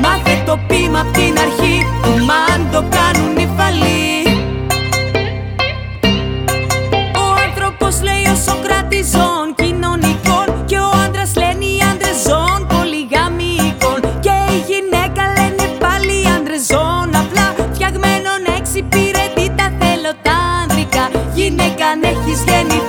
Μάθε το πείμα απ' την αρχή Που μάν το κάνουν οι φαλοί. Ο άνθρωπος λέει ο Σοκράτης ζών κοινωνικών Και ο άντρας λένε οι άντρες ζών πολυγαμικών. Και η γυναίκα λένε πάλι άντρες ζών Απλά φτιαγμένον εξυπηρετεί τα θέλω τα άνδρικα Γυναίκα αν έχεις γέννη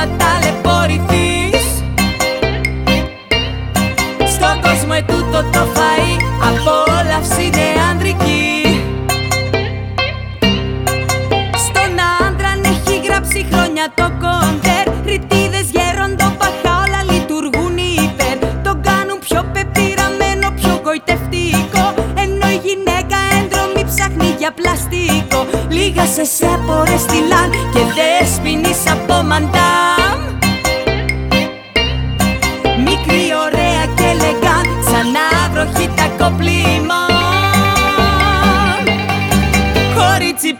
Στο ταλαιπωρηθείς. Στον κόσμο ετούτο το φαγητό για πλαστικό. Λίγα σε σέπορε στη λαν και δέσποινης από μαντάμ. Μικρή, ωραία και λεγάν σαν να βροχή τα κοπλίμα. Κορίτσι